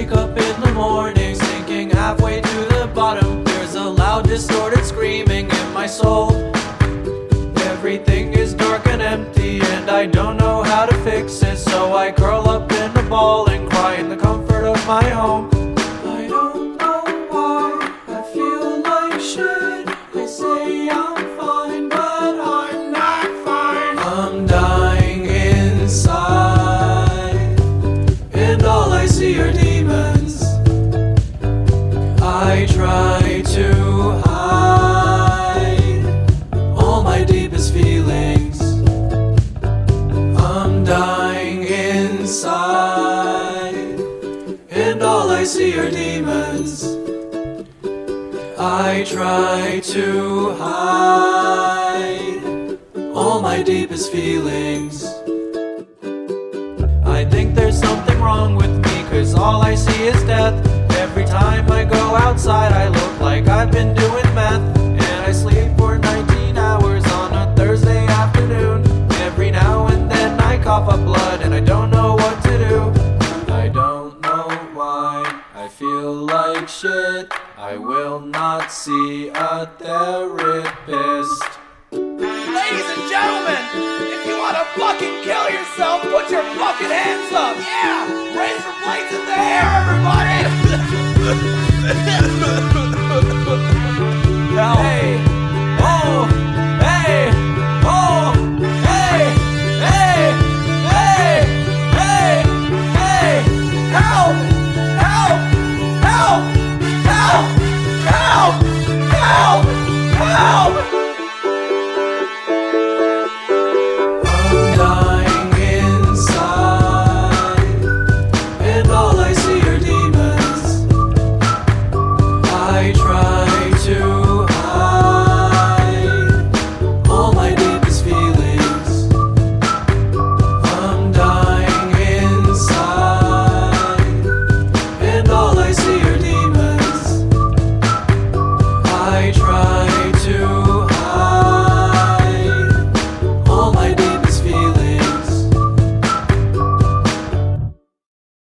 I wake up in the morning, sinking halfway to the bottom. There's a loud, distorted screaming in my soul. Everything is dark and empty, and I don't know how to fix it. So I curl up in a ball and cry in the comfort of my home. I don't know why I feel like shit. They inside, and all I see are demons. I try to hide all my deepest feelings. I think there's something wrong with me, cause all I see is death. Every time I go outside, I look like I've been doing meth. And I sleep for 19 hours on a Thursday afternoon. Every now and then I cough up blood, and I don't know shit. I will not see a therapist. Ladies and gentlemen, if you want to fucking kill yourself, put your fucking hands up. Yeah, razor blades in the air, everybody. Hey, oh, hey, oh, hey, hey, hey, hey, hey, help!